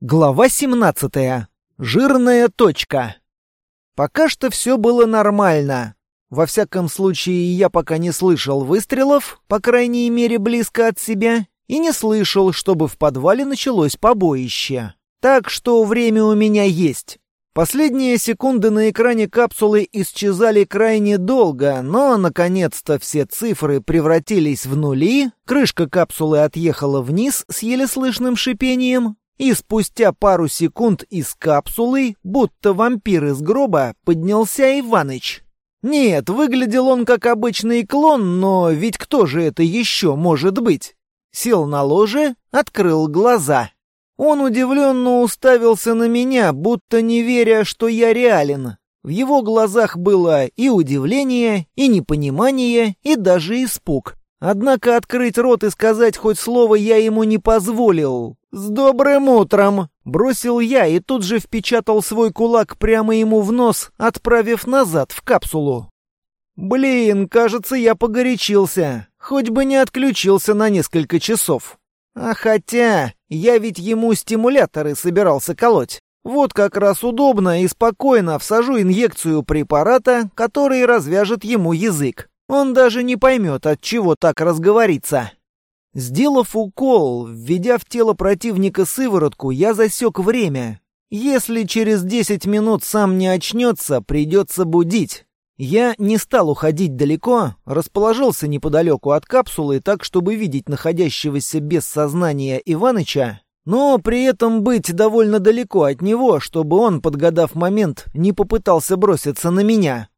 Глава 17. Жирная точка. Пока что все было нормально. Во всяком случае, я пока не слышал выстрелов, по крайней мере, близко от себя, и не слышал, чтобы в подвале началось побоище. Так что время у меня есть. Последние секунды на экране капсулы исчезали крайне долго, но, наконец-то, все цифры превратились в нули, крышка капсулы отъехала вниз с еле слышным шипением, и спустя пару секунд из капсулы, будто вампир из гроба, поднялся Иваныч. Нет, выглядел он как обычный клон, но ведь кто же это еще может быть? Сел на ложе, открыл глаза. Он удивленно уставился на меня, будто не веря, что я реален. В его глазах было и удивление, и непонимание, и даже испуг. Однако открыть рот и сказать хоть слово я ему не позволил. «С добрым утром!» — бросил я и тут же впечатал свой кулак прямо ему в нос, отправив назад в капсулу. «Блин, кажется, я погорячился. Хоть бы не отключился на несколько часов. А хотя, я ведь ему стимуляторы собирался колоть. Вот как раз удобно и спокойно всажу инъекцию препарата, который развяжет ему язык. Он даже не поймет, от чего так разговориться. Сделав укол, введя в тело противника сыворотку, я засек время. Если через 10 минут сам не очнется, придется будить. Я не стал уходить далеко, расположился неподалеку от капсулы так, чтобы видеть находящегося без сознания Иваныча, но при этом быть довольно далеко от него, чтобы он, подгадав момент, не попытался броситься на меня.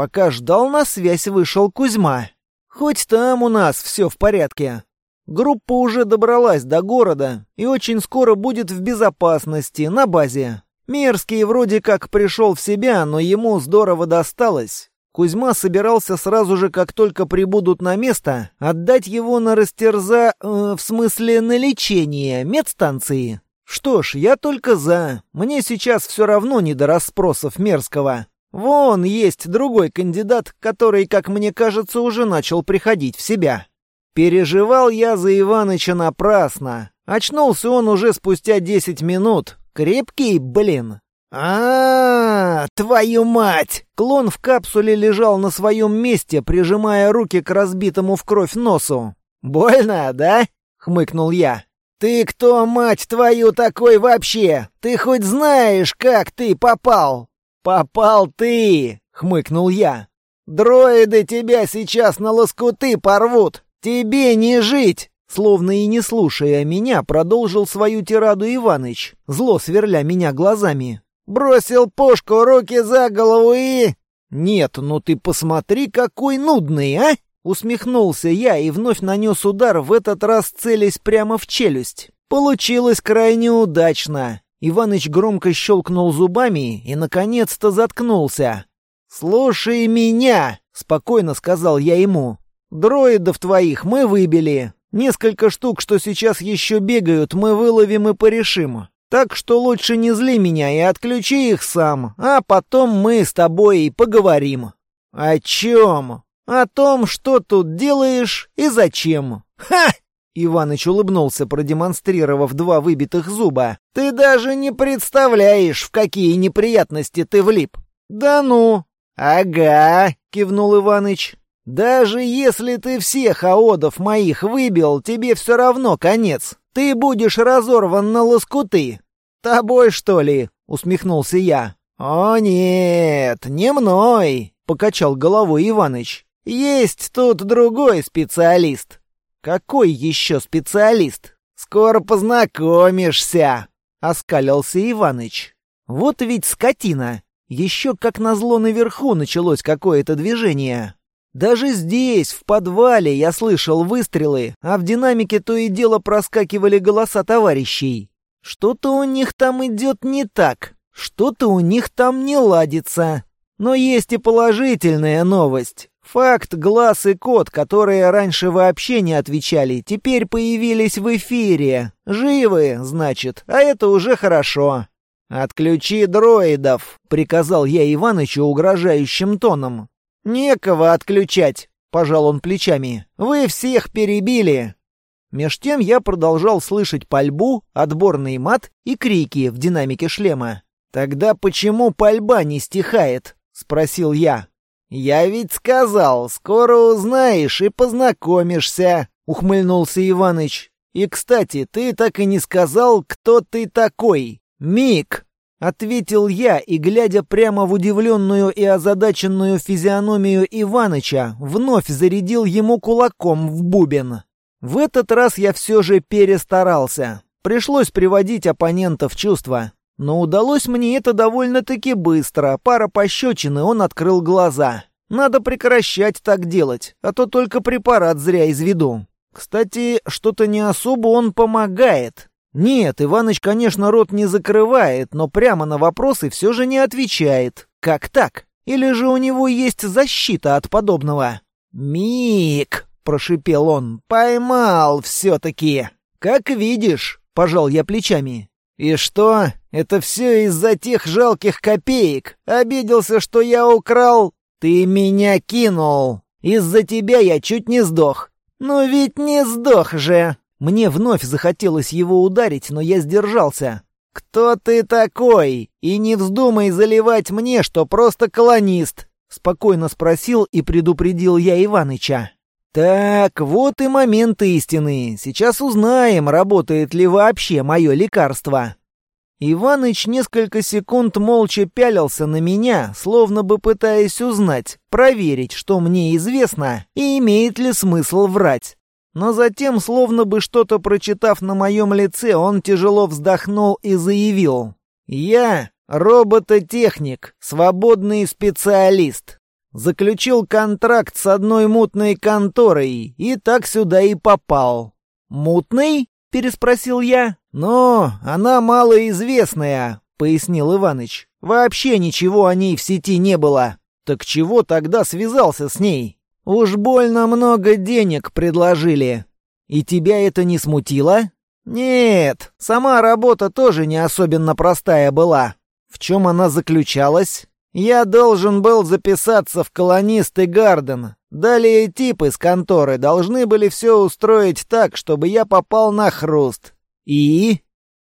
Пока ждал, на связь вышел Кузьма. Хоть там у нас все в порядке. Группа уже добралась до города и очень скоро будет в безопасности, на базе. Мерзкий вроде как пришел в себя, но ему здорово досталось. Кузьма собирался сразу же, как только прибудут на место, отдать его на растерза... Э, в смысле, на лечение медстанции. Что ж, я только за. Мне сейчас все равно не до расспросов Мерзкого. Вон есть другой кандидат, который, как мне кажется, уже начал приходить в себя. Переживал я за Иваныча напрасно. Очнулся он уже спустя десять минут. Крепкий, блин. А, -а, -а твою мать! Клон в капсуле лежал на своем месте, прижимая руки к разбитому в кровь носу. Больно, да? хмыкнул я. Ты кто, мать твою, такой вообще? Ты хоть знаешь, как ты попал? Попал ты, хмыкнул я. Дроиды тебя сейчас на лоскуты порвут. «Тебе не жить!» Словно и не слушая меня, продолжил свою тираду Иваныч, зло сверля меня глазами. «Бросил пушку, руки за голову и...» «Нет, ну ты посмотри, какой нудный, а!» Усмехнулся я и вновь нанес удар, в этот раз целясь прямо в челюсть. Получилось крайне удачно. Иваныч громко щелкнул зубами и, наконец-то, заткнулся. «Слушай меня!» — спокойно сказал я ему. Дроидов твоих мы выбили. Несколько штук, что сейчас еще бегают, мы выловим и порешим. Так что лучше не зли меня и отключи их сам, а потом мы с тобой и поговорим. О чем? О том, что тут делаешь и зачем. Ха! Иваныч улыбнулся, продемонстрировав два выбитых зуба. «Ты даже не представляешь, в какие неприятности ты влип!» «Да ну!» «Ага!» — кивнул Иваныч. Даже если ты всех аодов моих выбил, тебе все равно конец. Ты будешь разорван на лоскуты. Тобой, что ли? Усмехнулся я. О нет, не мной, покачал головой Иваныч. Есть тут другой специалист. Какой еще специалист? Скоро познакомишься, оскалился Иваныч. Вот ведь скотина. Еще как назло наверху началось какое-то движение. Даже здесь, в подвале, я слышал выстрелы, а в динамике то и дело проскакивали голоса товарищей. Что-то у них там идет не так, что-то у них там не ладится. Но есть и положительная новость. Факт, глаз и код, которые раньше вообще не отвечали, теперь появились в эфире. Живы, значит, а это уже хорошо. «Отключи дроидов», — приказал я Иванычу угрожающим тоном. «Некого отключать», — пожал он плечами. «Вы всех перебили». Меж тем я продолжал слышать пальбу, отборный мат и крики в динамике шлема. «Тогда почему пальба не стихает?» — спросил я. «Я ведь сказал, скоро узнаешь и познакомишься», — ухмыльнулся Иваныч. «И, кстати, ты так и не сказал, кто ты такой. Мик!» — ответил я, и, глядя прямо в удивленную и озадаченную физиономию Иваныча, вновь зарядил ему кулаком в бубен. В этот раз я все же перестарался. Пришлось приводить оппонента в чувство. Но удалось мне это довольно-таки быстро. Пара пощечин, и он открыл глаза. Надо прекращать так делать, а то только препарат зря изведу. Кстати, что-то не особо он помогает. Нет, Иваныч, конечно, рот не закрывает, но прямо на вопросы все же не отвечает. Как так? Или же у него есть защита от подобного? «Мик!» — прошипел он. «Поймал все-таки!» «Как видишь!» — пожал я плечами. «И что? Это все из-за тех жалких копеек? Обиделся, что я украл? Ты меня кинул! Из-за тебя я чуть не сдох. Но ведь не сдох же!» Мне вновь захотелось его ударить, но я сдержался. «Кто ты такой? И не вздумай заливать мне, что просто колонист!» Спокойно спросил и предупредил я Иваныча. «Так, вот и момент истины. Сейчас узнаем, работает ли вообще мое лекарство». Иваныч несколько секунд молча пялился на меня, словно бы пытаясь узнать, проверить, что мне известно, и имеет ли смысл врать. Но затем, словно бы что-то прочитав на моем лице, он тяжело вздохнул и заявил. «Я робототехник, свободный специалист. Заключил контракт с одной мутной конторой и так сюда и попал. «Мутный?» — переспросил я. «Но она малоизвестная», — пояснил Иваныч. «Вообще ничего о ней в сети не было. Так чего тогда связался с ней? Уж больно много денег предложили. И тебя это не смутило?» «Нет, сама работа тоже не особенно простая была. В чем она заключалась?» Я должен был записаться в колонисты Гарден. Далее типы с конторы должны были все устроить так, чтобы я попал на хруст. И?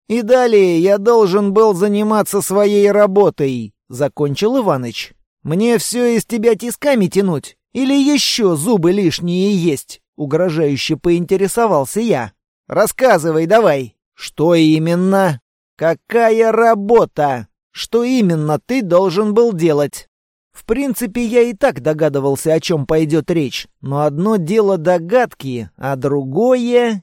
И далее я должен был заниматься своей работой, закончил Иваныч. Мне все из тебя тисками тянуть? Или еще зубы лишние есть? Угрожающе поинтересовался я. Рассказывай давай. Что именно? Какая работа? Что именно ты должен был делать? В принципе, я и так догадывался, о чем пойдет речь. Но одно дело догадки, а другое...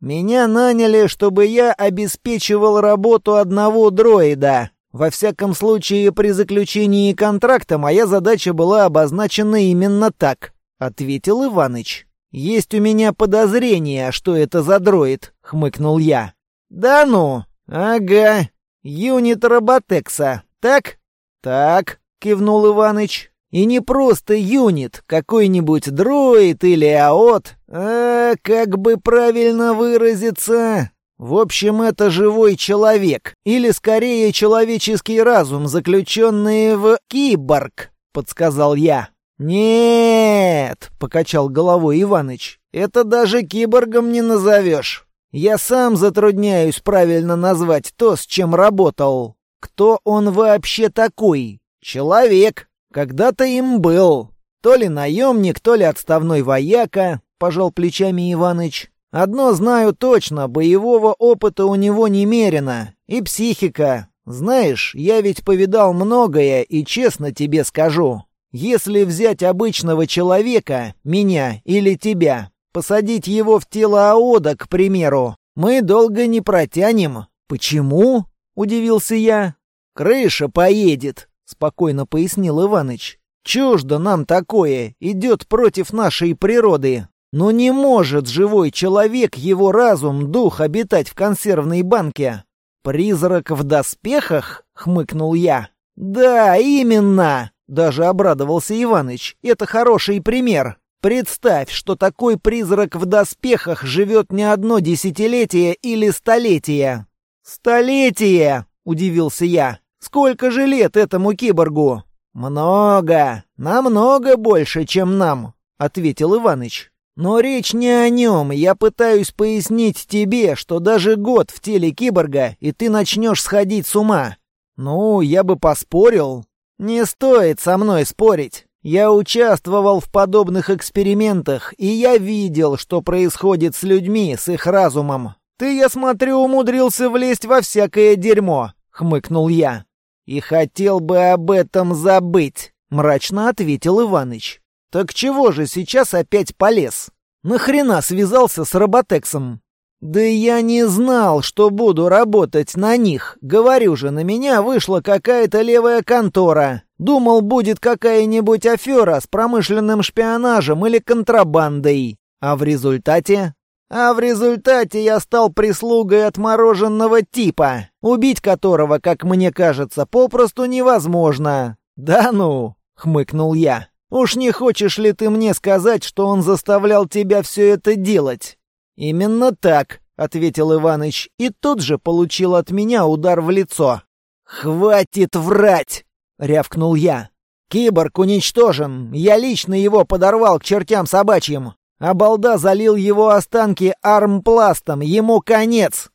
Меня наняли, чтобы я обеспечивал работу одного дроида. Во всяком случае, при заключении контракта моя задача была обозначена именно так, ответил Иваныч. Есть у меня подозрение, что это за дроид, хмыкнул я. Да ну? Ага, «Юнит Роботекса, так?» «Так», — кивнул Иваныч. «И не просто юнит, какой-нибудь дроид или аот, а как бы правильно выразиться...» В общем, это живой человек, или скорее человеческий разум, заключенный в киборг, подсказал я. Нет, покачал головой Иваныч. Это даже киборгом не назовешь. Я сам затрудняюсь правильно назвать то, с чем работал. Кто он вообще такой? Человек. Когда-то им был. То ли наемник, то ли отставной вояка, пожал плечами Иваныч. Одно знаю точно, боевого опыта у него немерено. И психика. Знаешь, я ведь повидал многое, и честно тебе скажу. Если взять обычного человека, меня или тебя, Посадить его в тело Аода, к примеру, мы долго не протянем. Почему? Удивился я. Крыша поедет, спокойно пояснил Иваныч. Чуждо нам такое, идет против нашей природы. Но не может живой человек, его разум, дух обитать в консервной банке. «Призрак в доспехах?» — хмыкнул я. «Да, именно!» — даже обрадовался Иваныч. «Это хороший пример. Представь, что такой призрак в доспехах живет не одно десятилетие или столетие. «Столетие!» — удивился я. «Сколько же лет этому киборгу?» «Много, намного больше, чем нам», — ответил Иваныч. Но речь не о нем. Я пытаюсь пояснить тебе, что даже год в теле киборга, и ты начнешь сходить с ума. Ну, я бы поспорил. Не стоит со мной спорить. Я участвовал в подобных экспериментах, и я видел, что происходит с людьми, с их разумом. Ты, я смотрю, умудрился влезть во всякое дерьмо, хмыкнул я. И хотел бы об этом забыть, мрачно ответил Иваныч. Так чего же сейчас опять полез? Нахрена связался с Роботексом? Да я не знал, что буду работать на них. Говорю же, на меня вышла какая-то левая контора. Думал, будет какая-нибудь афера с промышленным шпионажем или контрабандой. А в результате... А в результате я стал прислугой отмороженного типа, убить которого, как мне кажется, попросту невозможно. «Да ну!» — хмыкнул я. «Уж не хочешь ли ты мне сказать, что он заставлял тебя все это делать?» «Именно так», — ответил Иваныч, и тут же получил от меня удар в лицо. «Хватит врать!» — рявкнул я. «Киборг уничтожен. Я лично его подорвал к чертям собачьим. А балда залил его останки армпластом. Ему конец!»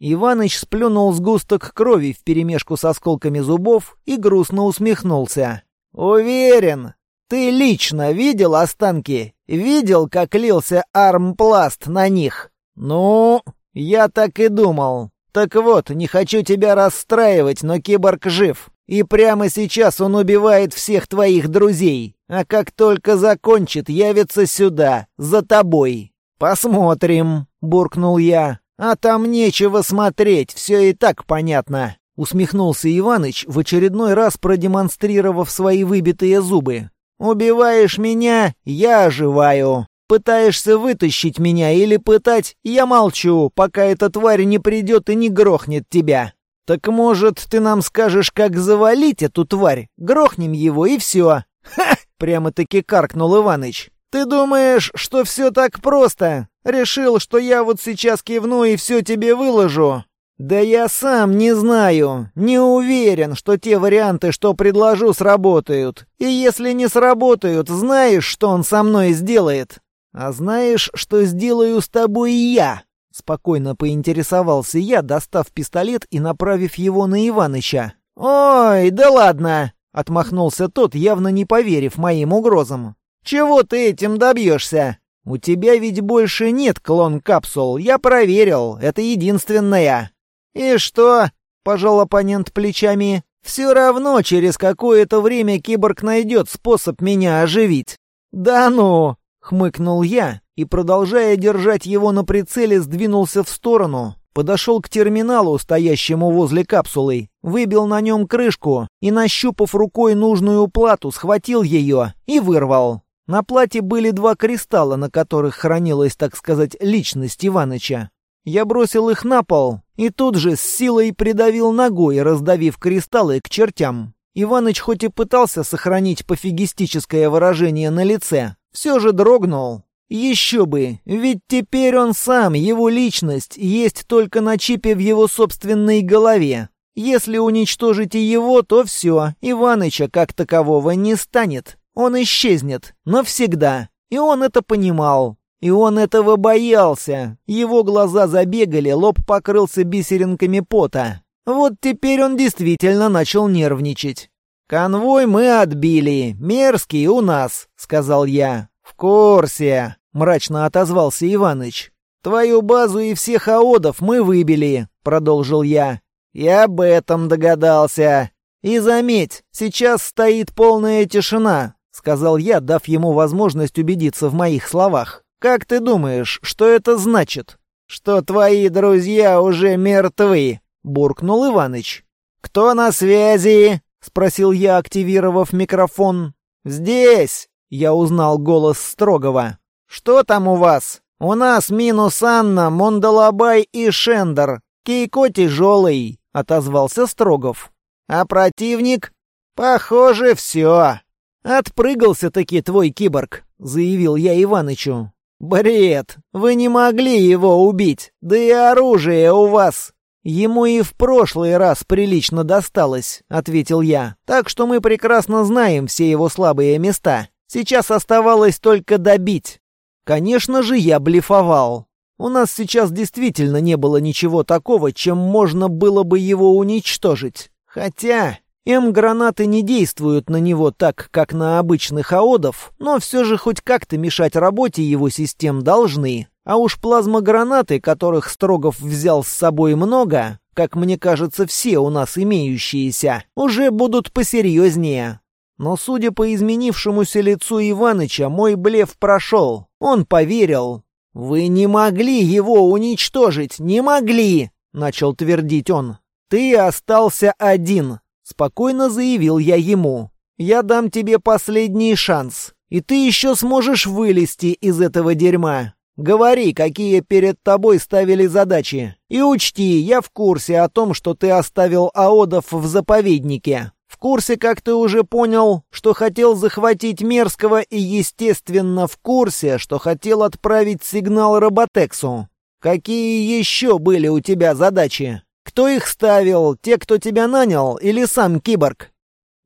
Иваныч сплюнул сгусток крови вперемешку с осколками зубов и грустно усмехнулся. «Уверен, ты лично видел останки? Видел, как лился армпласт на них? Ну, я так и думал. Так вот, не хочу тебя расстраивать, но киборг жив. И прямо сейчас он убивает всех твоих друзей. А как только закончит, явится сюда, за тобой. Посмотрим, буркнул я. А там нечего смотреть, все и так понятно. Усмехнулся Иваныч, в очередной раз продемонстрировав свои выбитые зубы. Убиваешь меня, я оживаю. Пытаешься вытащить меня или пытать, я молчу, пока эта тварь не придет и не грохнет тебя. Так может, ты нам скажешь, как завалить эту тварь? Грохнем его и все. Ха! Прямо-таки каркнул Иваныч. Ты думаешь, что все так просто? Решил, что я вот сейчас кивну и все тебе выложу? «Да я сам не знаю. Не уверен, что те варианты, что предложу, сработают. И если не сработают, знаешь, что он со мной сделает? А знаешь, что сделаю с тобой я?» Спокойно поинтересовался я, достав пистолет и направив его на Иваныча. «Ой, да ладно!» — отмахнулся тот, явно не поверив моим угрозам. «Чего ты этим добьешься? У тебя ведь больше нет клон-капсул, я проверил, это единственная. «И что?» — пожал оппонент плечами. «Все равно через какое-то время киборг найдет способ меня оживить». «Да ну!» — хмыкнул я и, продолжая держать его на прицеле, сдвинулся в сторону, подошел к терминалу, стоящему возле капсулы, выбил на нем крышку и, нащупав рукой нужную плату, схватил ее и вырвал. На плате были два кристалла, на которых хранилась, так сказать, личность Иваныча. Я бросил их на пол и тут же с силой придавил ногой, раздавив кристаллы к чертям. Иваныч хоть и пытался сохранить пофигистическое выражение на лице, все же дрогнул. Еще бы, ведь теперь он сам, его личность, есть только на чипе в его собственной голове. Если уничтожите его, то все, Иваныча как такового не станет. Он исчезнет. Навсегда. И он это понимал. И он этого боялся. Его глаза забегали, лоб покрылся бисеринками пота. Вот теперь он действительно начал нервничать. «Конвой мы отбили. Мерзкий у нас», — сказал я. «В курсе», — мрачно отозвался Иваныч. «Твою базу и всех аодов мы выбили», — продолжил я. «Я об этом догадался. И заметь, сейчас стоит полная тишина», — сказал я, дав ему возможность убедиться в моих словах. Как ты думаешь, что это значит? Что твои друзья уже мертвы, буркнул Иваныч. Кто на связи? спросил я, активировав микрофон. Здесь, я узнал голос строгого. Что там у вас? У нас минус Анна, Мондалабай и Шендер. Кейко тяжелый, отозвался Строгов. А противник? Похоже, все. Отпрыгался-таки твой киборг, заявил я Иванычу. «Бред! Вы не могли его убить! Да и оружие у вас!» «Ему и в прошлый раз прилично досталось», — ответил я. «Так что мы прекрасно знаем все его слабые места. Сейчас оставалось только добить». Конечно же, я блефовал. У нас сейчас действительно не было ничего такого, чем можно было бы его уничтожить. Хотя М-гранаты не действуют на него так, как на обычных аодов, но все же хоть как-то мешать работе его систем должны. А уж плазмогранаты, которых Строгов взял с собой много, как мне кажется, все у нас имеющиеся, уже будут посерьезнее. Но судя по изменившемуся лицу Иваныча, мой блеф прошел. Он поверил. «Вы не могли его уничтожить, не могли!» — начал твердить он. «Ты остался один. Спокойно заявил я ему. «Я дам тебе последний шанс, и ты еще сможешь вылезти из этого дерьма. Говори, какие перед тобой ставили задачи. И учти, я в курсе о том, что ты оставил аодов в заповеднике. В курсе, как ты уже понял, что хотел захватить Мерзкого и, естественно, в курсе, что хотел отправить сигнал Роботексу. Какие еще были у тебя задачи?» Кто их ставил? Те, кто тебя нанял, или сам киборг?»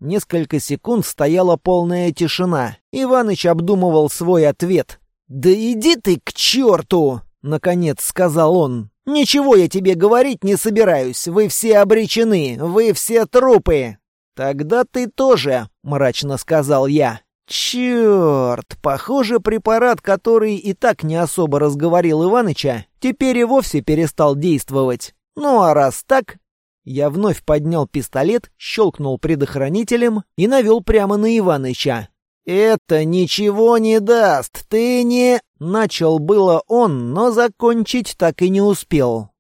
Несколько секунд стояла полная тишина. Иваныч обдумывал свой ответ. «Да иди ты к черту!» — наконец сказал он. «Ничего я тебе говорить не собираюсь. Вы все обречены. Вы все трупы». «Тогда ты тоже», — мрачно сказал я. «Черт! Похоже, препарат, который и так не особо разговорил Иваныча, теперь и вовсе перестал действовать. Ну а раз так... Я вновь поднял пистолет, щелкнул предохранителем и навел прямо на Иваныча. «Это ничего не даст, ты не...» Начал было он, но закончить так и не успел.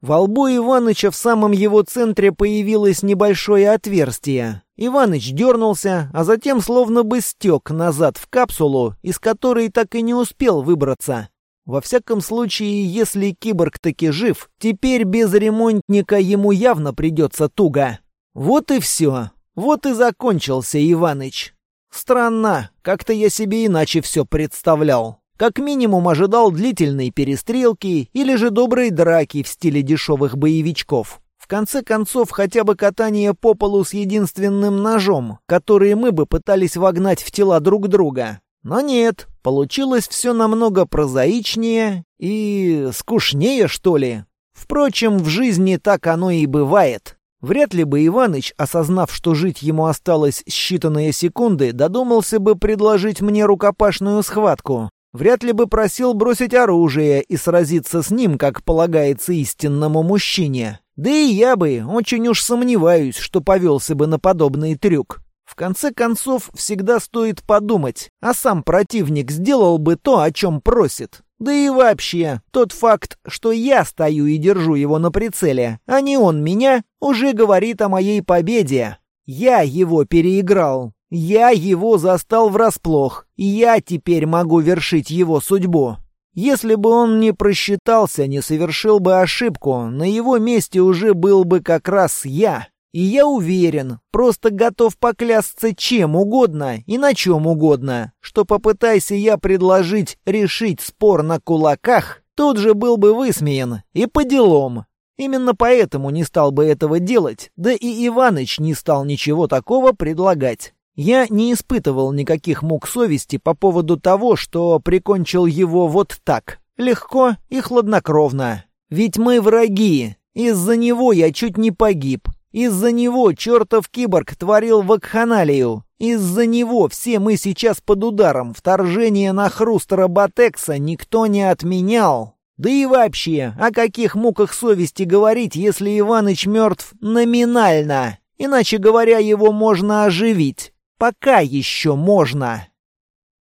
Во лбу Иваныча в самом его центре появилось небольшое отверстие. Иваныч дернулся, а затем словно бы стек назад в капсулу, из которой так и не успел выбраться. Во всяком случае, если киборг таки жив, теперь без ремонтника ему явно придется туго. Вот и все. Вот и закончился Иваныч. Странно, как-то я себе иначе все представлял. Как минимум ожидал длительной перестрелки или же доброй драки в стиле дешевых боевичков. В конце концов, хотя бы катание по полу с единственным ножом, который мы бы пытались вогнать в тела друг друга. Но нет, получилось все намного прозаичнее и скучнее, что ли. Впрочем, в жизни так оно и бывает. Вряд ли бы Иваныч, осознав, что жить ему осталось считанные секунды, додумался бы предложить мне рукопашную схватку. Вряд ли бы просил бросить оружие и сразиться с ним, как полагается истинному мужчине. Да и я бы, очень уж сомневаюсь, что повелся бы на подобный трюк. В конце концов, всегда стоит подумать, а сам противник сделал бы то, о чем просит. Да и вообще, тот факт, что я стою и держу его на прицеле, а не он меня, уже говорит о моей победе. Я его переиграл. Я его застал врасплох. Я теперь могу вершить его судьбу. Если бы он не просчитался, не совершил бы ошибку, на его месте уже был бы как раз я. И я уверен, просто готов поклясться чем угодно и на чем угодно, что попытайся я предложить решить спор на кулаках, тут же был бы высмеян, и по делам. Именно поэтому не стал бы этого делать, да и Иваныч не стал ничего такого предлагать. Я не испытывал никаких мук совести по поводу того, что прикончил его вот так, легко и хладнокровно. Ведь мы враги, из-за него я чуть не погиб, из-за него чертов киборг творил вакханалию. Из-за него все мы сейчас под ударом. Вторжение на хруст роботекса никто не отменял. Да и вообще, о каких муках совести говорить, если Иваныч мертв номинально? Иначе говоря, его можно оживить. Пока еще можно.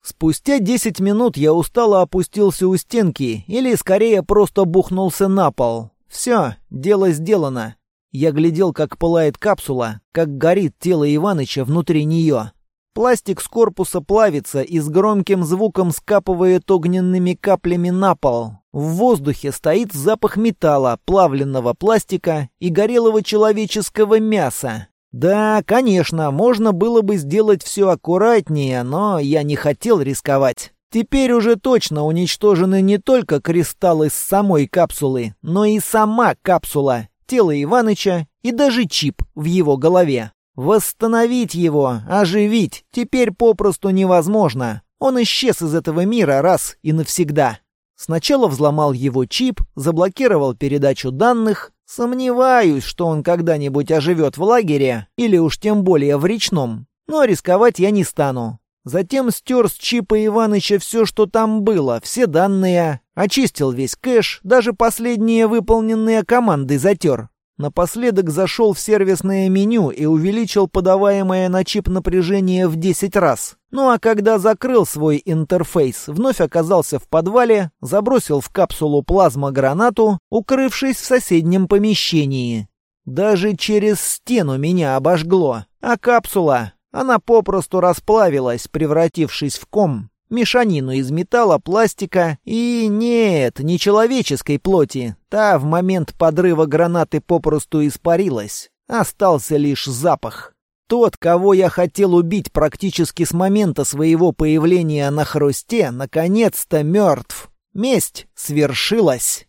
Спустя десять минут я устало опустился у стенки, или скорее просто бухнулся на пол. Все, дело сделано. Я глядел, как пылает капсула, как горит тело Иваныча внутри нее. Пластик с корпуса плавится и с громким звуком скапывает огненными каплями на пол. В воздухе стоит запах металла, плавленного пластика и горелого человеческого мяса. Да, конечно, можно было бы сделать все аккуратнее, но я не хотел рисковать. Теперь уже точно уничтожены не только кристаллы с самой капсулы, но и сама капсула, тело Иваныча и даже чип в его голове. Восстановить его, оживить, теперь попросту невозможно. Он исчез из этого мира раз и навсегда. Сначала взломал его чип, заблокировал передачу данных. Сомневаюсь, что он когда-нибудь оживет в лагере, или уж тем более в речном. Но рисковать я не стану. Затем стер с чипа Иваныча все, что там было, все данные, очистил весь кэш, даже последние выполненные команды затер. Напоследок зашел в сервисное меню и увеличил подаваемое на чип напряжение в 10 раз. Ну а когда закрыл свой интерфейс, вновь оказался в подвале, забросил в капсулу плазмогранату, укрывшись в соседнем помещении. Даже через стену меня обожгло, а капсула она попросту расплавилась, превратившись в ком, мешанину из металла, пластика и, нет, не человеческой плоти. Та в момент подрыва гранаты попросту испарилась. Остался лишь запах. Тот, кого я хотел убить практически с момента своего появления на хрусте, наконец-то мертв. Месть свершилась.